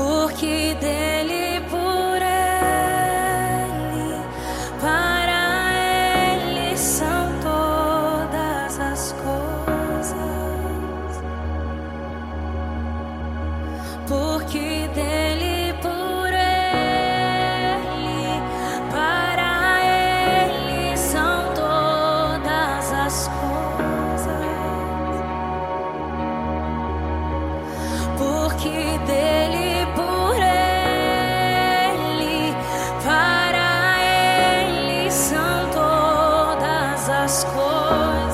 porque dele, Oh.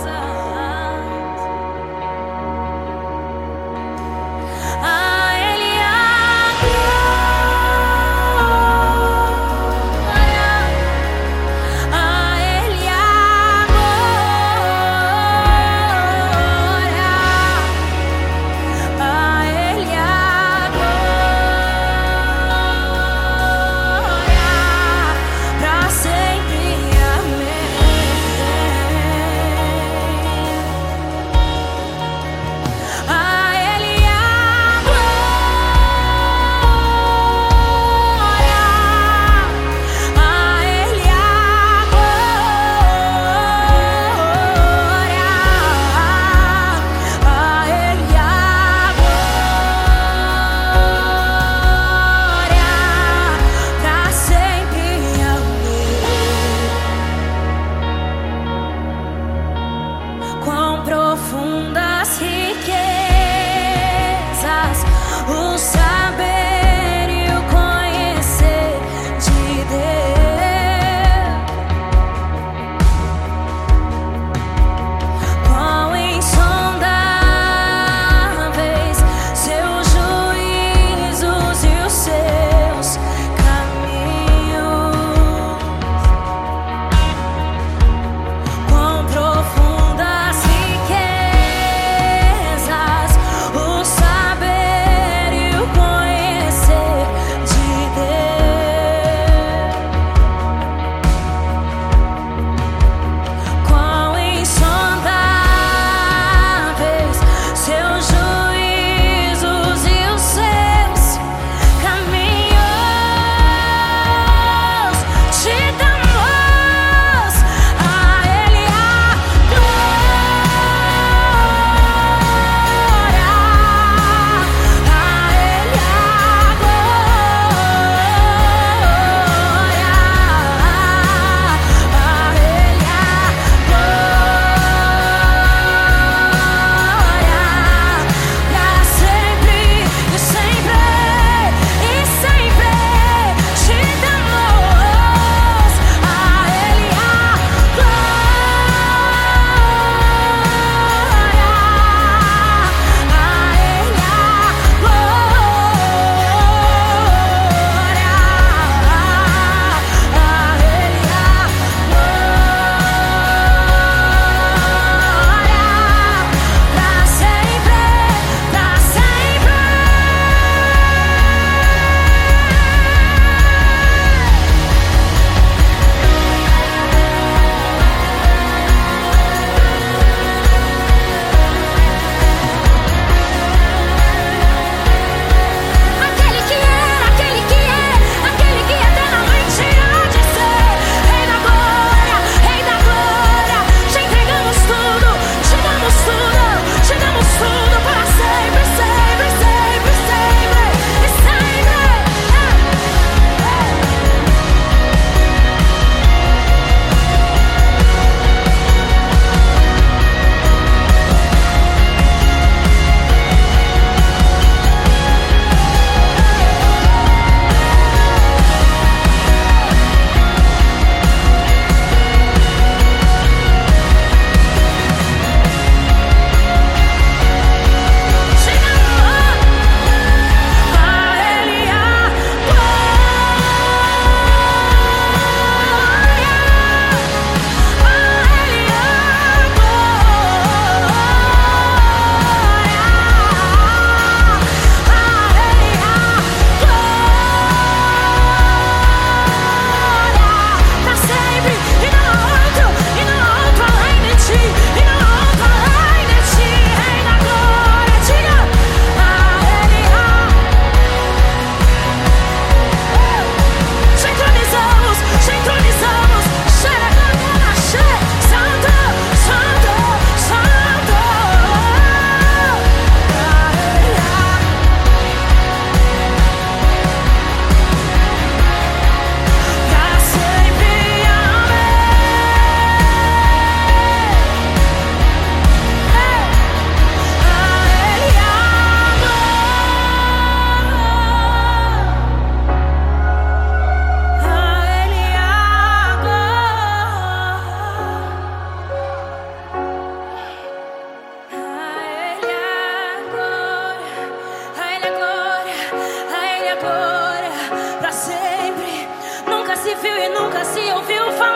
Se ouviu falar